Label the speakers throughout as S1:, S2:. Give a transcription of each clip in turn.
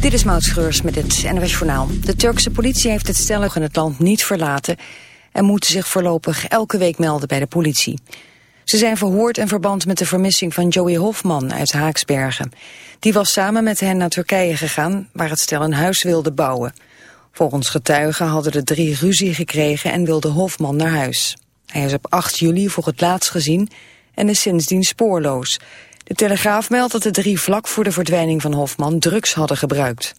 S1: Dit is Maud Schreurs met het NWS Journaal. De Turkse politie heeft het stellig in het land niet verlaten... en moeten zich voorlopig elke week melden bij de politie. Ze zijn verhoord in verband met de vermissing van Joey Hofman uit Haaksbergen. Die was samen met hen naar Turkije gegaan, waar het stel een huis wilde bouwen. Volgens getuigen hadden de drie ruzie gekregen en wilde Hofman naar huis. Hij is op 8 juli voor het laatst gezien en is sindsdien spoorloos... De Telegraaf meldt dat de drie vlak voor de verdwijning van Hofman drugs hadden gebruikt.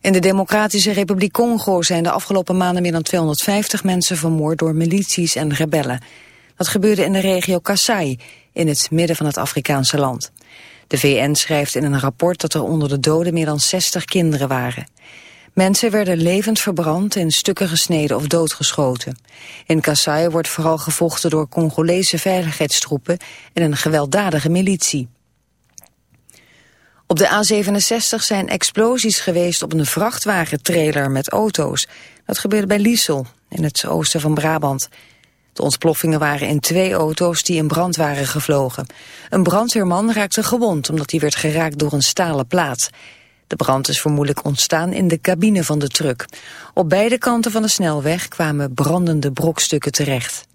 S1: In de Democratische Republiek Congo zijn de afgelopen maanden meer dan 250 mensen vermoord door milities en rebellen. Dat gebeurde in de regio Kasai, in het midden van het Afrikaanse land. De VN schrijft in een rapport dat er onder de doden meer dan 60 kinderen waren. Mensen werden levend verbrand, in stukken gesneden of doodgeschoten. In Kasai wordt vooral gevochten door Congolese veiligheidstroepen en een gewelddadige militie. Op de A67 zijn explosies geweest op een vrachtwagentrailer met auto's. Dat gebeurde bij Liesel, in het oosten van Brabant. De ontploffingen waren in twee auto's die in brand waren gevlogen. Een brandweerman raakte gewond omdat hij werd geraakt door een stalen plaat. De brand is vermoedelijk ontstaan in de cabine van de truck. Op beide kanten van de snelweg kwamen brandende brokstukken terecht.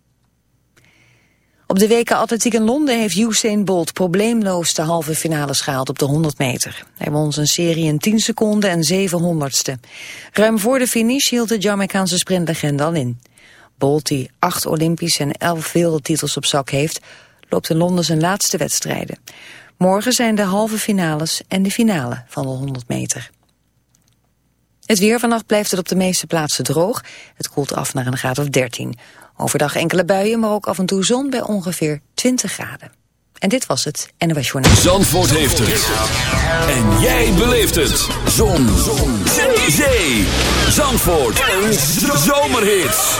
S1: Op de weken atletiek in Londen heeft Usain Bolt probleemloos de halve finales gehaald op de 100 meter. Hij won zijn serie in 10 seconden en 700ste. Ruim voor de finish hield de Jamaicaanse sprintlegende al in. Bolt, die acht Olympische en elf wereldtitels op zak heeft, loopt in Londen zijn laatste wedstrijden. Morgen zijn de halve finales en de finale van de 100 meter. Het weer vannacht blijft het op de meeste plaatsen droog. Het koelt af naar een graad of 13. Overdag enkele buien, maar ook af en toe zon bij ongeveer 20 graden. En dit was het NOS Journaal.
S2: Zandvoort heeft het. En jij beleeft het. Zon. zon. Zee. Zandvoort. Een zomerhit.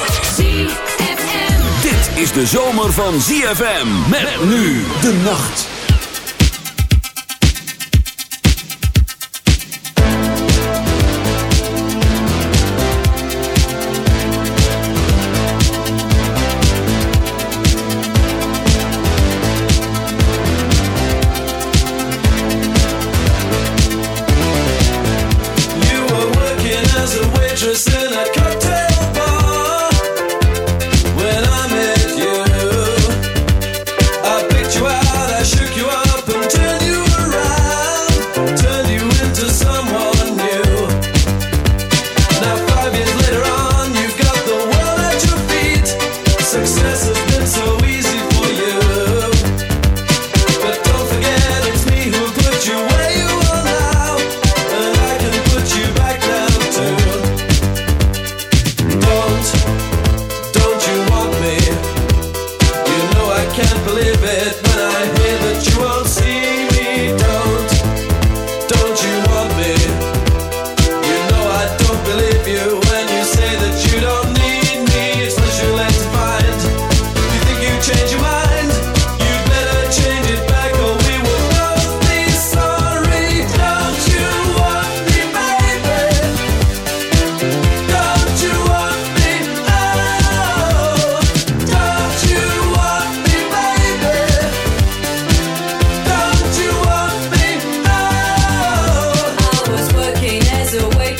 S2: Dit is de zomer van ZFM. Met nu de nacht.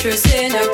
S3: interest in a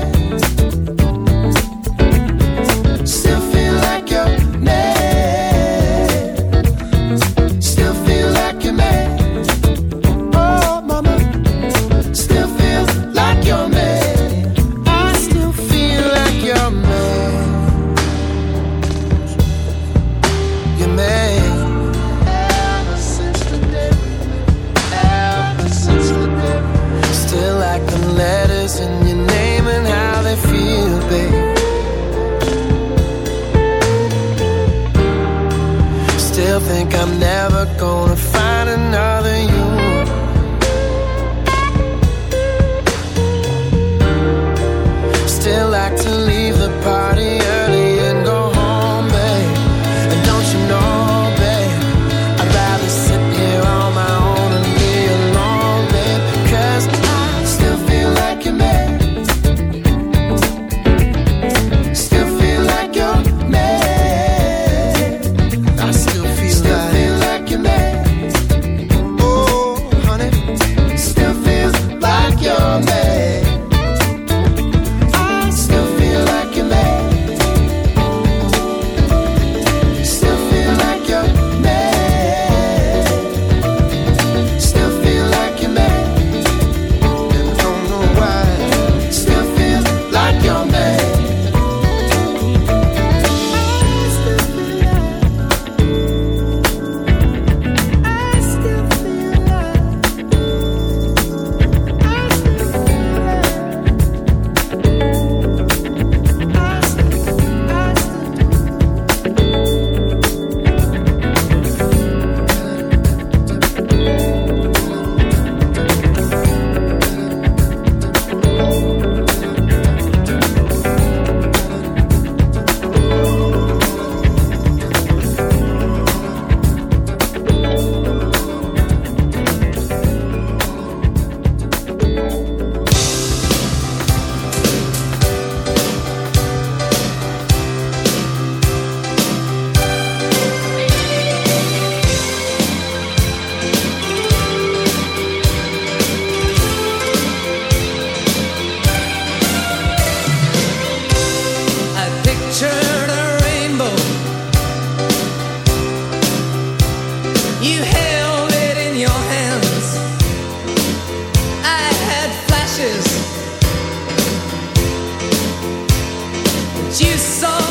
S4: Turnstile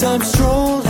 S5: Sometimes stroll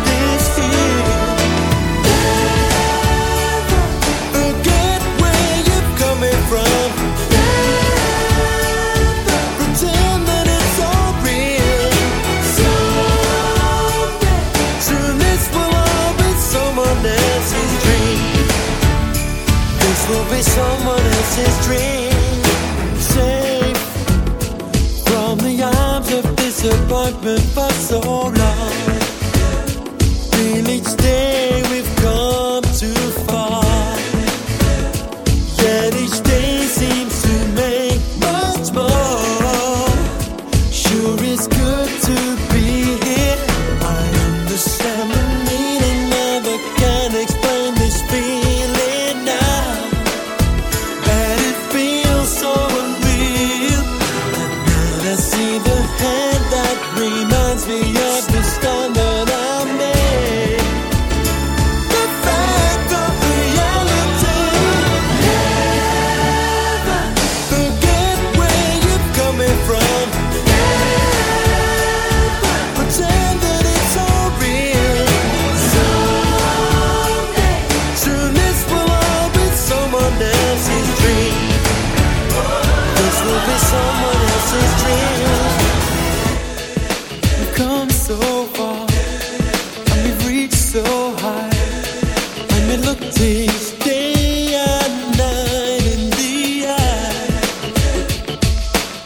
S5: been for so long.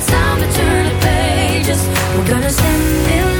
S6: It's time to turn the pages. We're gonna stand in